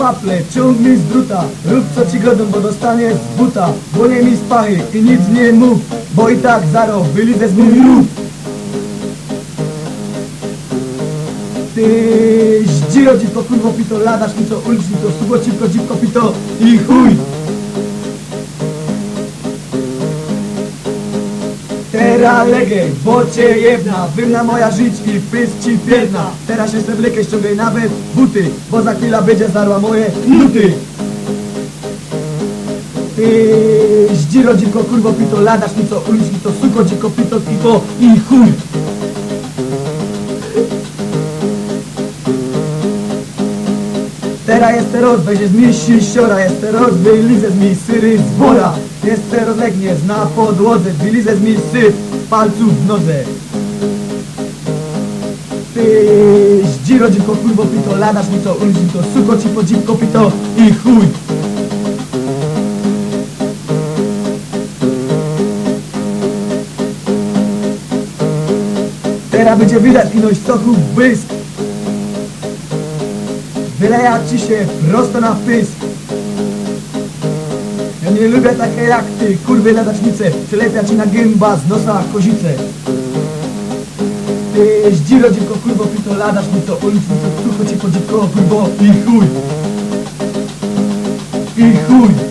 waple, ciągnij z druta. Rób co ci godą, bo dostaniesz z buta Dłonie mi z pachy i nic nie mów Bo i tak zaro, wylizę z mój rób Ty zdziro dziwko kurwo pito, ladasz mi co ulicznik to sugo cipko dziwko pito i chuj Legę, bo cię jedna. Wymna moja żyć i pysk ci pierdna Teraz jestem wlekę, ściągaj nawet buty Bo za chwilę będzie zarła moje nuty. Ty zdziro dziwko kurwo pito, ladasz mi co ulicznik to sugo dziwko pito pito i chuj. Teraz jest teraz, będzie z mi siora, jest teraz, wylizę z mi syry z. Jest teraz legniesz na podłodze, wylizę z mi syf palców w nodze. Ty zdziro dziwko kurwo pito, ladasz mi to, ulży to, suko ci po dziwko pito i chuj. Teraz będzie widać inoś soków błysk. Wyleja ci się prosto na pysk nie lubię takie jak ty, kurwy ladacznice Przylepia ci na gęba z nosa kozice. Ty zdziro dziwko kurwo mi to ulic mi to sucho ci po dziwko kurwo i chuj. I chuj